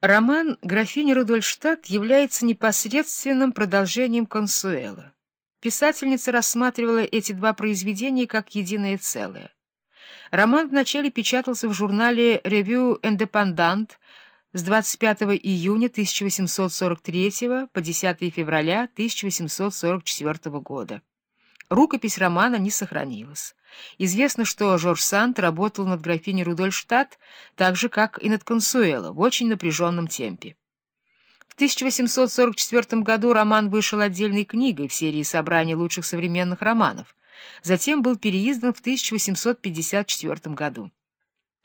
Роман «Графиня Рудольштадт» является непосредственным продолжением «Консуэла». Писательница рассматривала эти два произведения как единое целое. Роман вначале печатался в журнале «Ревью Индепендант» с 25 июня 1843 по 10 февраля 1844 года. Рукопись романа не сохранилась. Известно, что Жорж Санд работал над графиней Рудольштадт так же, как и над Консуэло, в очень напряженном темпе. В 1844 году роман вышел отдельной книгой в серии собраний лучших современных романов, затем был переиздан в 1854 году.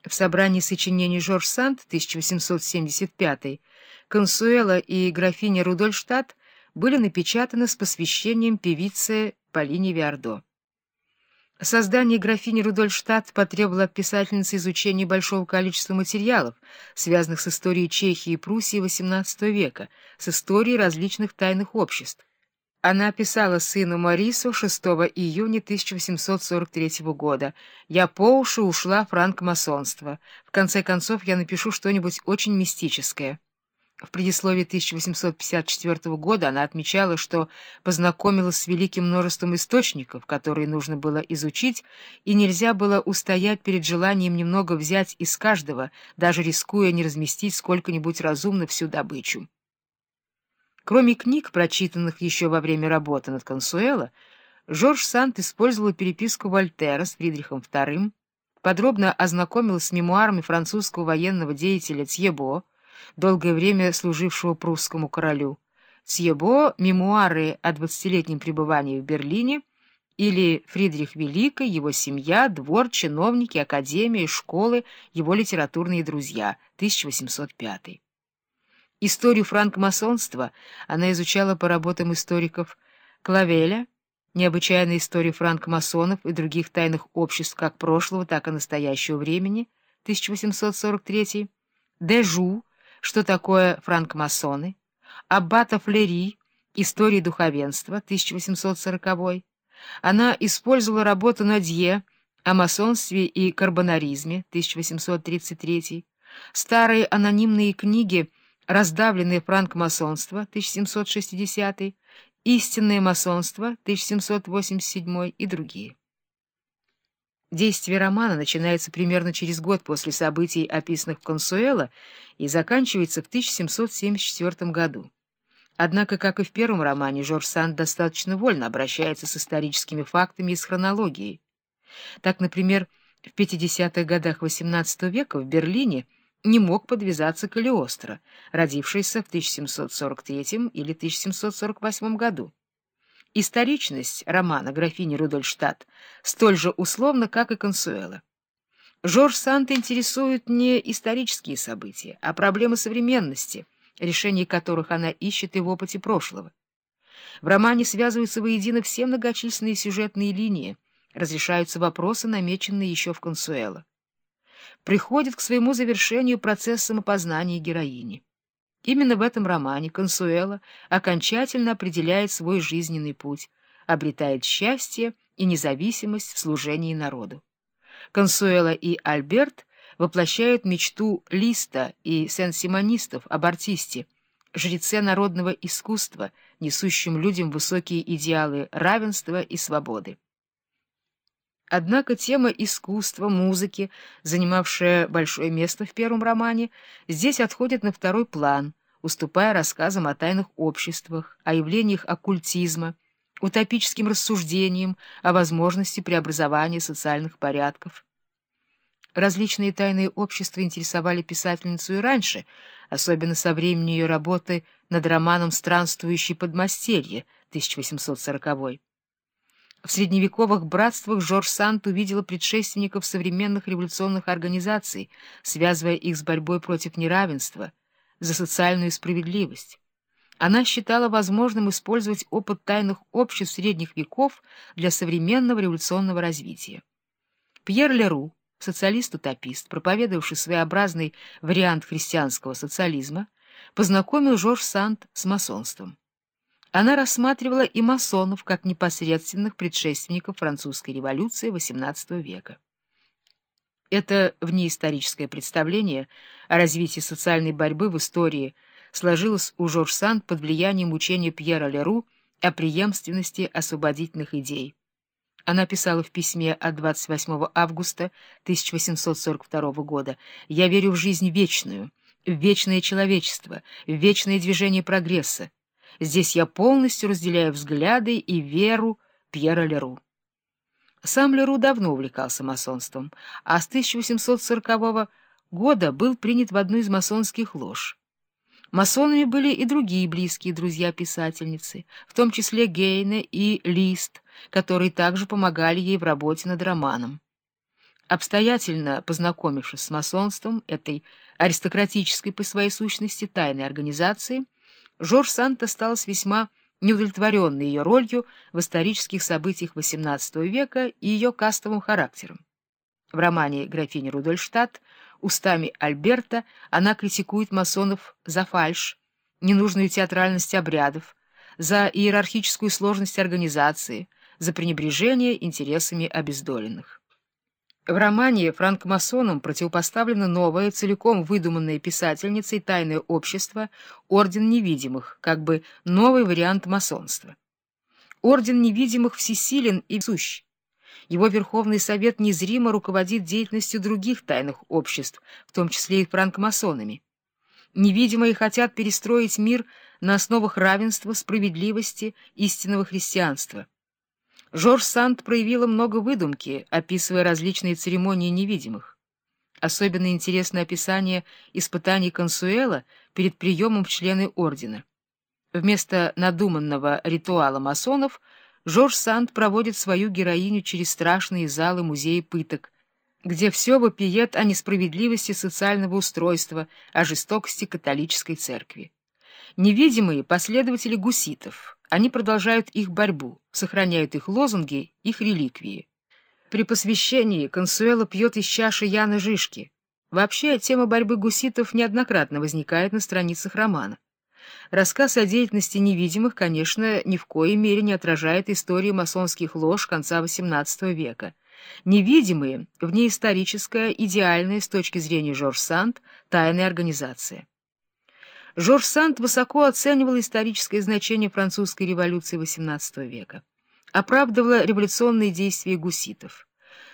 В собрании сочинений Жорж Санд 1875 Консуэла и графиня Рудольштадт были напечатаны с посвящением певице Полине Виардо. Создание графини Рудольштадт потребовало от писательницы изучения большого количества материалов, связанных с историей Чехии и Пруссии XVIII века, с историей различных тайных обществ. Она писала сыну Марису 6 июня 1843 года «Я по уши ушла франкмасонство. В конце концов я напишу что-нибудь очень мистическое». В предисловии 1854 года она отмечала, что познакомилась с великим множеством источников, которые нужно было изучить, и нельзя было устоять перед желанием немного взять из каждого, даже рискуя не разместить сколько-нибудь разумно всю добычу. Кроме книг, прочитанных еще во время работы над Консуэло, Жорж Санд использовал переписку Вольтера с Фридрихом II, подробно ознакомился с мемуарами французского военного деятеля Тьебо, долгое время служившего прусскому королю. Сьебо «Мемуары о двадцатилетнем пребывании в Берлине» или «Фридрих Великий, его семья, двор, чиновники, академия, школы, его литературные друзья», 1805. Историю франкмасонства она изучала по работам историков Клавеля, необычайная история франкмасонов и других тайных обществ как прошлого, так и настоящего времени, 1843, Дежу, что такое франкмасоны, Аббата Флери, История духовенства, 1840 Она использовала работу Надье о масонстве и карбонаризме, 1833 старые анонимные книги «Раздавленное франкмасонство», 1760 «Истинное масонство», 1787 и другие. Действие романа начинается примерно через год после событий, описанных в Консуэло, и заканчивается в 1774 году. Однако, как и в первом романе, Жорж Санд достаточно вольно обращается с историческими фактами и с хронологией. Так, например, в 50-х годах XVIII века в Берлине не мог подвязаться Калиостро, родившийся в 1743 или 1748 году. Историчность романа графини Рудольштадт столь же условна, как и Консуэла. Жорж Сант интересует не исторические события, а проблемы современности, решение которых она ищет и в опыте прошлого. В романе связываются воедино все многочисленные сюжетные линии, разрешаются вопросы, намеченные еще в Консуэла. Приходит к своему завершению процесс самопознания героини. Именно в этом романе Консуэла окончательно определяет свой жизненный путь, обретает счастье и независимость в служении народу. Консуэла и Альберт воплощают мечту Листа и сен-симонистов об артисте, жреце народного искусства, несущем людям высокие идеалы равенства и свободы. Однако тема искусства, музыки, занимавшая большое место в первом романе, здесь отходит на второй план, уступая рассказам о тайных обществах, о явлениях оккультизма, утопическим рассуждениям о возможности преобразования социальных порядков. Различные тайные общества интересовали писательницу и раньше, особенно со времени ее работы над романом «Странствующий подмастерье» 1840 -й. В средневековых братствах Жорж Сант увидела предшественников современных революционных организаций, связывая их с борьбой против неравенства, за социальную справедливость. Она считала возможным использовать опыт тайных обществ средних веков для современного революционного развития. Пьер Леру, социалист-утопист, проповедовавший своеобразный вариант христианского социализма, познакомил Жорж Санд с масонством. Она рассматривала и масонов как непосредственных предшественников французской революции XVIII века. Это внеисторическое представление о развитии социальной борьбы в истории сложилось у Жорж Санд под влиянием учения Пьера Леру о преемственности освободительных идей. Она писала в письме от 28 августа 1842 года «Я верю в жизнь вечную, в вечное человечество, в вечное движение прогресса. Здесь я полностью разделяю взгляды и веру Пьера Леру». Сам Леру давно увлекался масонством, а с 1840 года был принят в одну из масонских лож. Масонами были и другие близкие друзья писательницы, в том числе Гейне и Лист, которые также помогали ей в работе над романом. Обстоятельно познакомившись с масонством, этой аристократической по своей сущности тайной организации, Жорж Сант осталась весьма неудовлетворенной ее ролью в исторических событиях XVIII века и ее кастовым характером. В романе «Графиня Рудольштадт» устами Альберта она критикует масонов за фальшь, ненужную театральность обрядов, за иерархическую сложность организации, за пренебрежение интересами обездоленных. В романе франкмасонам противопоставлено новое, целиком выдуманное писательницей тайное общество «Орден невидимых», как бы новый вариант масонства. Орден невидимых всесилен и сущ. Его Верховный Совет незримо руководит деятельностью других тайных обществ, в том числе и франкмасонами. Невидимые хотят перестроить мир на основах равенства, справедливости, истинного христианства. Жорж Санд проявила много выдумки, описывая различные церемонии невидимых. Особенно интересно описание испытаний Консуэла перед приемом в члены ордена. Вместо надуманного ритуала масонов Жорж Санд проводит свою героиню через страшные залы музея пыток, где все вопиет о несправедливости социального устройства, о жестокости католической церкви. Невидимые — последователи гуситов — они продолжают их борьбу, сохраняют их лозунги, их реликвии. При посвящении Консуэла пьет из чаши Яна Жишки. Вообще, тема борьбы гуситов неоднократно возникает на страницах романа. Рассказ о деятельности невидимых, конечно, ни в коей мере не отражает истории масонских лож конца XVIII века. Невидимые — внеисторическая, идеальная с точки зрения Жорж Санд, тайная организация. Жорж Санд высоко оценивал историческое значение французской революции XVIII века, оправдывала революционные действия гуситов.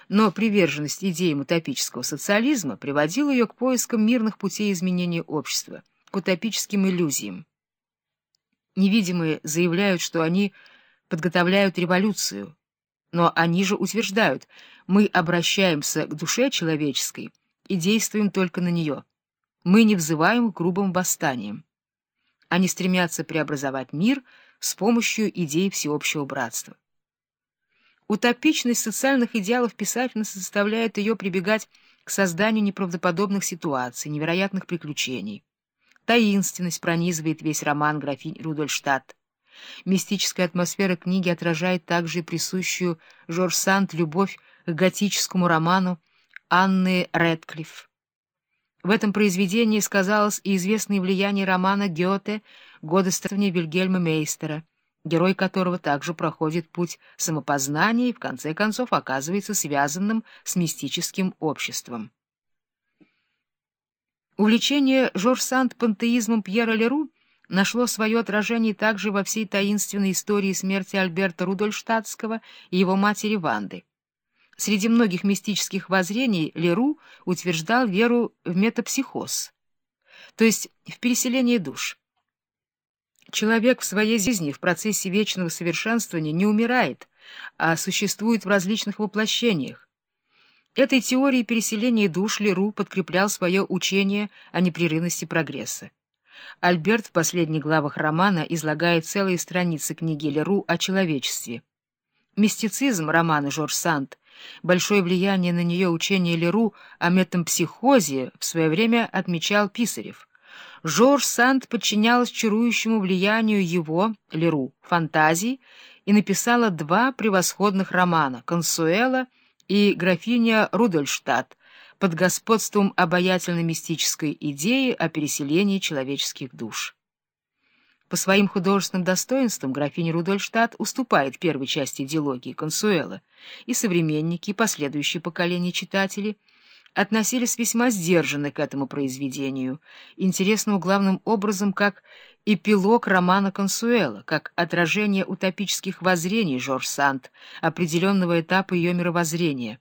Но приверженность идеям утопического социализма приводила ее к поискам мирных путей изменения общества, к утопическим иллюзиям. Невидимые заявляют, что они подготовляют революцию, но они же утверждают, мы обращаемся к душе человеческой и действуем только на нее. Мы не взываем к грубым восстаниям. Они стремятся преобразовать мир с помощью идей всеобщего братства. Утопичность социальных идеалов писательницы заставляет ее прибегать к созданию неправдоподобных ситуаций, невероятных приключений. Таинственность пронизывает весь роман графинь Рудольштадт. Мистическая атмосфера книги отражает также и присущую Жорж Санд любовь к готическому роману Анны Рэдклифф. В этом произведении сказалось и известное влияние романа Гёте «Годы странствования Вильгельма Мейстера», герой которого также проходит путь самопознания и в конце концов оказывается связанным с мистическим обществом. Увлечение Жорж Санд пантеизмом Пьера Леру нашло свое отражение также во всей таинственной истории смерти Альберта Рудольштадтского и его матери Ванды. Среди многих мистических воззрений Леру утверждал веру в метапсихоз, то есть в переселение душ. Человек в своей жизни в процессе вечного совершенствования не умирает, а существует в различных воплощениях. Этой теорией переселения душ Леру подкреплял свое учение о непрерывности прогресса. Альберт в последних главах романа излагает целые страницы книги Леру о человечестве. Мистицизм романа Жорж Санд Большое влияние на нее учение Леру о метампсихозе в свое время отмечал Писарев. Жорж Санд подчинялась чарующему влиянию его, Леру, фантазий и написала два превосходных романа «Консуэла» и «Графиня Рудольштадт» под господством обаятельно-мистической идеи о переселении человеческих душ. По своим художественным достоинствам графиня Рудольштадт уступает первой части диалогии Консуэла, и современники, и последующие поколения читателей относились весьма сдержанно к этому произведению, интересному главным образом как эпилог романа Консуэла, как отражение утопических воззрений Жорж Санд, определенного этапа ее мировоззрения.